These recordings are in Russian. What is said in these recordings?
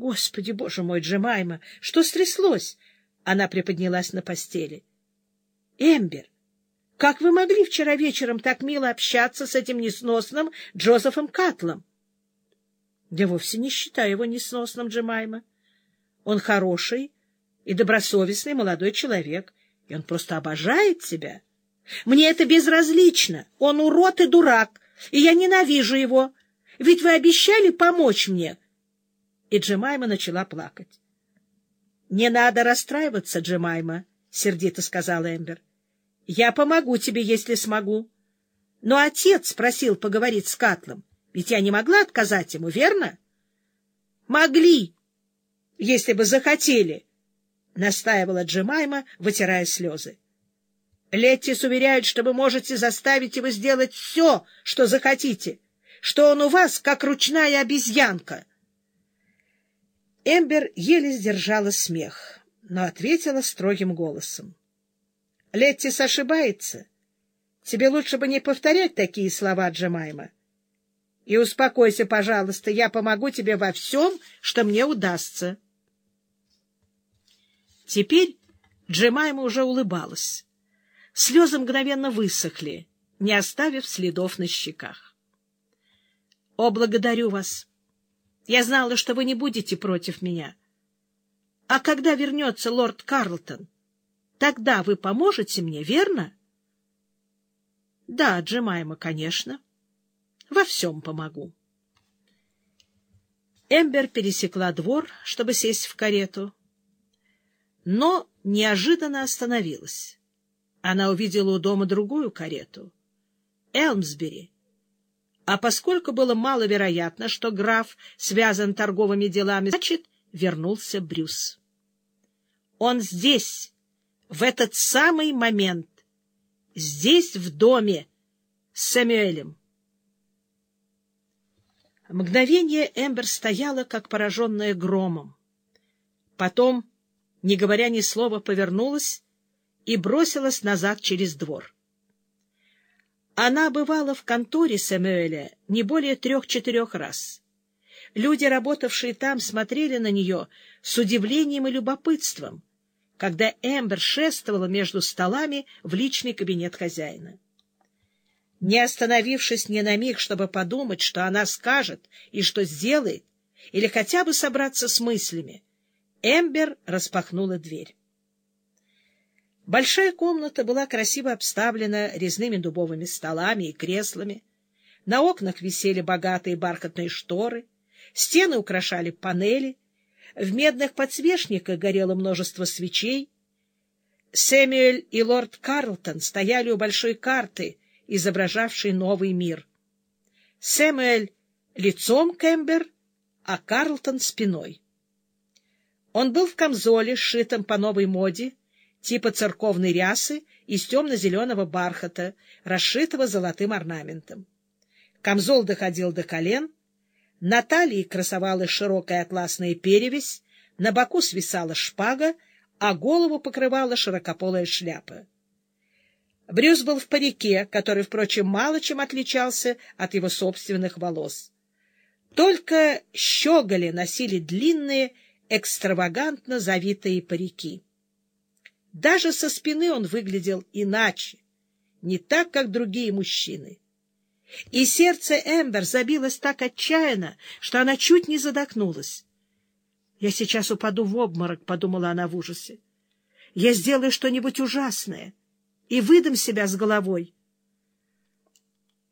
Господи, боже мой, Джемайма, что стряслось? Она приподнялась на постели. Эмбер, как вы могли вчера вечером так мило общаться с этим несносным Джозефом Катлом? Я вовсе не считаю его несносным, Джемайма. Он хороший и добросовестный молодой человек, и он просто обожает тебя. Мне это безразлично. Он урод и дурак, и я ненавижу его. Ведь вы обещали помочь мне. И Джемайма начала плакать. — Не надо расстраиваться, Джемайма, — сердито сказала Эмбер. — Я помогу тебе, если смогу. Но отец просил поговорить с Катлом. Ведь я не могла отказать ему, верно? — Могли, если бы захотели, — настаивала Джемайма, вытирая слезы. Леттис уверяет, что вы можете заставить его сделать все, что захотите, что он у вас как ручная обезьянка. Эмбер еле сдержала смех, но ответила строгим голосом. — Леттис ошибается. Тебе лучше бы не повторять такие слова, Джемайма. И успокойся, пожалуйста, я помогу тебе во всем, что мне удастся. Теперь Джемайма уже улыбалась. Слезы мгновенно высохли, не оставив следов на щеках. — О, благодарю вас! Я знала, что вы не будете против меня. А когда вернется лорд Карлтон, тогда вы поможете мне, верно? — Да, Джемайма, конечно. Во всем помогу. Эмбер пересекла двор, чтобы сесть в карету, но неожиданно остановилась. Она увидела у дома другую карету — Элмсбери. А поскольку было маловероятно, что граф связан торговыми делами, значит, вернулся Брюс. Он здесь, в этот самый момент, здесь, в доме, с Сэмюэлем. Мгновение Эмбер стояла, как пораженная громом. Потом, не говоря ни слова, повернулась и бросилась назад через двор. Она бывала в конторе Сэмюэля не более трех-четырех раз. Люди, работавшие там, смотрели на нее с удивлением и любопытством, когда Эмбер шествовала между столами в личный кабинет хозяина. Не остановившись ни на миг, чтобы подумать, что она скажет и что сделает, или хотя бы собраться с мыслями, Эмбер распахнула дверь. Большая комната была красиво обставлена резными дубовыми столами и креслами. На окнах висели богатые бархатные шторы, стены украшали панели, в медных подсвечниках горело множество свечей. Сэмюэль и лорд Карлтон стояли у большой карты, изображавшей новый мир. Сэмюэль лицом к Эмбер, а Карлтон спиной. Он был в камзоле, сшитом по новой моде, типа церковной рясы из темно-зеленого бархата, расшитого золотым орнаментом. Камзол доходил до колен, на талии красовалась широкая атласная перевесь, на боку свисала шпага, а голову покрывала широкополая шляпа. Брюс был в парике, который, впрочем, мало чем отличался от его собственных волос. Только щеголи носили длинные, экстравагантно завитые парики. Даже со спины он выглядел иначе, не так, как другие мужчины. И сердце Эмбер забилось так отчаянно, что она чуть не задохнулась. «Я сейчас упаду в обморок», — подумала она в ужасе. «Я сделаю что-нибудь ужасное и выдам себя с головой».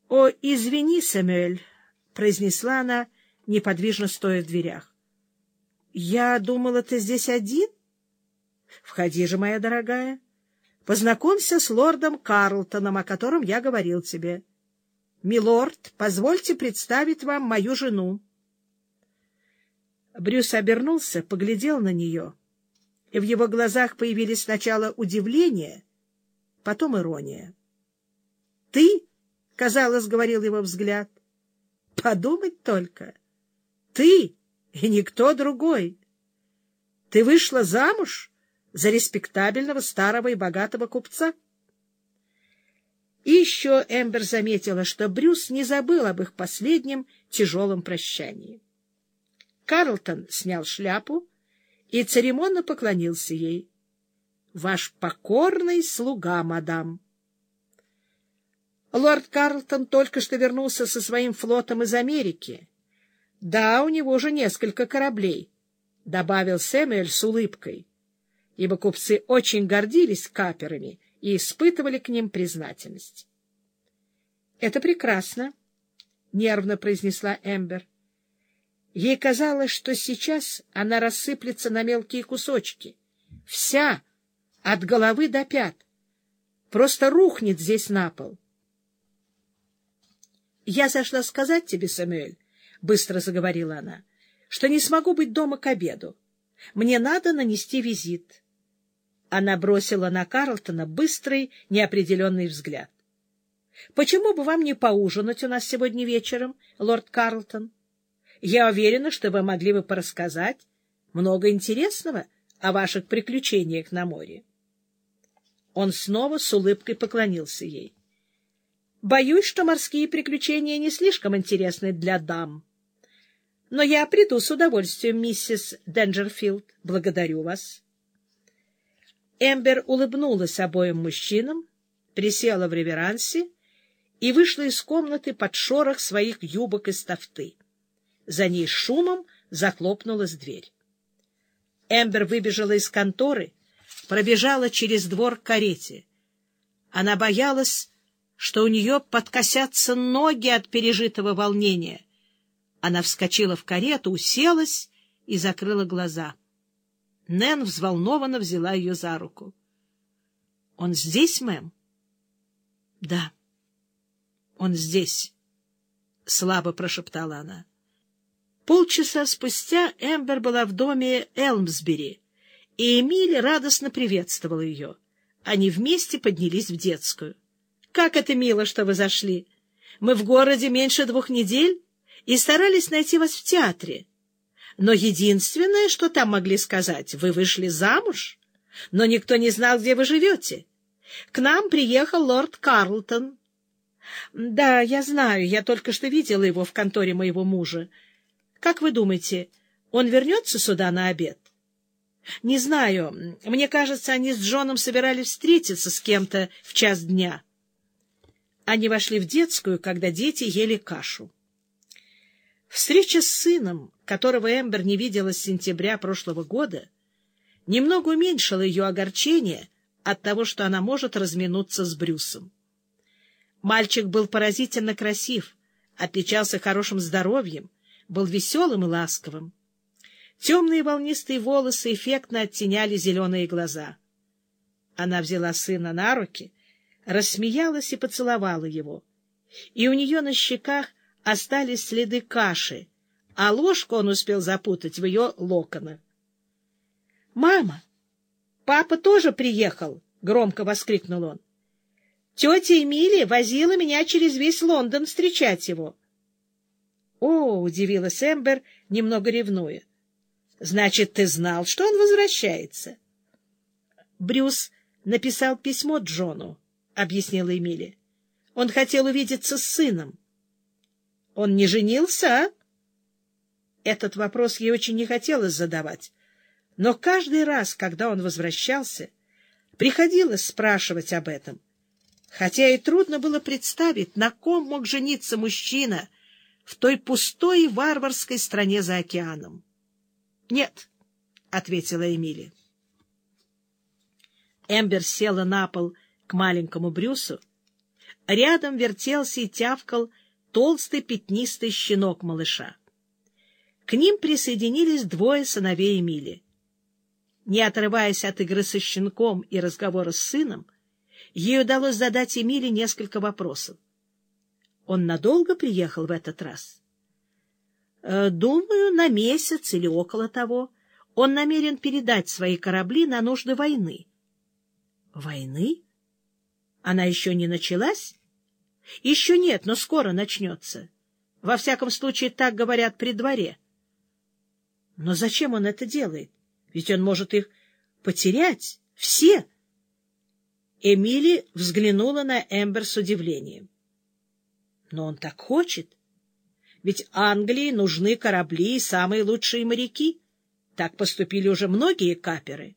«О, извини, Сэмюэль», — произнесла она, неподвижно стоя в дверях. «Я думала, ты здесь один?» Входи же, моя дорогая. Познакомься с лордом Карлтоном, о котором я говорил тебе. Милорд, позвольте представить вам мою жену. Брюс обернулся, поглядел на нее, и в его глазах появились сначала удивление, потом ирония. — Ты, — казалось, говорил его взгляд, — подумать только. Ты и никто другой. Ты вышла замуж за респектабельного старого и богатого купца. И еще Эмбер заметила, что Брюс не забыл об их последнем тяжелом прощании. Карлтон снял шляпу и церемонно поклонился ей. — Ваш покорный слуга, мадам. Лорд Карлтон только что вернулся со своим флотом из Америки. Да, у него уже несколько кораблей, — добавил Сэмюэль с улыбкой, ибо купцы очень гордились каперами и испытывали к ним признательность. — Это прекрасно, — нервно произнесла Эмбер. Ей казалось, что сейчас она рассыплется на мелкие кусочки. Вся, от головы до пят. Просто рухнет здесь на пол. — Я зашла сказать тебе, Самуэль, — быстро заговорила она, — что не смогу быть дома к обеду. Мне надо нанести визит. Она бросила на Карлтона быстрый, неопределенный взгляд. — Почему бы вам не поужинать у нас сегодня вечером, лорд Карлтон? Я уверена, что вы могли бы порассказать много интересного о ваших приключениях на море. Он снова с улыбкой поклонился ей. — Боюсь, что морские приключения не слишком интересны для дам. Но я приду с удовольствием, миссис Денджерфилд. Благодарю вас. Эмбер улыбнулась обоим мужчинам, присела в реверансе и вышла из комнаты под шорох своих юбок из тафты. За ней шумом захлопнулась дверь. Эмбер выбежала из конторы, пробежала через двор к карете. Она боялась, что у нее подкосятся ноги от пережитого волнения. Она вскочила в карету, уселась и закрыла глаза. Нэн взволнованно взяла ее за руку. — Он здесь, мэм? — Да. — он здесь, — слабо прошептала она. Полчаса спустя Эмбер была в доме Элмсбери, и Эмиль радостно приветствовал ее. Они вместе поднялись в детскую. — Как это мило, что вы зашли! Мы в городе меньше двух недель и старались найти вас в театре. Но единственное, что там могли сказать, вы вышли замуж, но никто не знал, где вы живете. К нам приехал лорд Карлтон, — Да, я знаю, я только что видела его в конторе моего мужа. Как вы думаете, он вернется сюда на обед? — Не знаю. Мне кажется, они с Джоном собирались встретиться с кем-то в час дня. Они вошли в детскую, когда дети ели кашу. Встреча с сыном, которого Эмбер не видела с сентября прошлого года, немного уменьшила ее огорчение от того, что она может разминуться с Брюсом. Мальчик был поразительно красив, отличался хорошим здоровьем, был веселым и ласковым. Темные волнистые волосы эффектно оттеняли зеленые глаза. Она взяла сына на руки, рассмеялась и поцеловала его. И у нее на щеках остались следы каши, а ложку он успел запутать в ее локонах. — Мама! Папа тоже приехал! — громко воскликнул он. Тетя Эмилия возила меня через весь Лондон встречать его. — О, — удивилась Эмбер, немного ревнуя. — Значит, ты знал, что он возвращается? Брюс написал письмо Джону, — объяснила Эмилия. Он хотел увидеться с сыном. — Он не женился, а? Этот вопрос ей очень не хотелось задавать. Но каждый раз, когда он возвращался, приходилось спрашивать об этом — хотя и трудно было представить, на ком мог жениться мужчина в той пустой варварской стране за океаном. — Нет, — ответила Эмили. Эмбер села на пол к маленькому Брюсу. Рядом вертелся и тявкал толстый пятнистый щенок малыша. К ним присоединились двое сыновей Эмили. Не отрываясь от игры со щенком и разговора с сыном, ей удалось задать Эмиле несколько вопросов. Он надолго приехал в этот раз? Э, — Думаю, на месяц или около того. Он намерен передать свои корабли на нужды войны. — Войны? Она еще не началась? — Еще нет, но скоро начнется. Во всяком случае, так говорят при дворе. — Но зачем он это делает? Ведь он может их потерять. Все. — Эмили взглянула на Эмбер с удивлением. — Но он так хочет. ведь Англии нужны корабли и самые лучшие моряки. Так поступили уже многие каперы.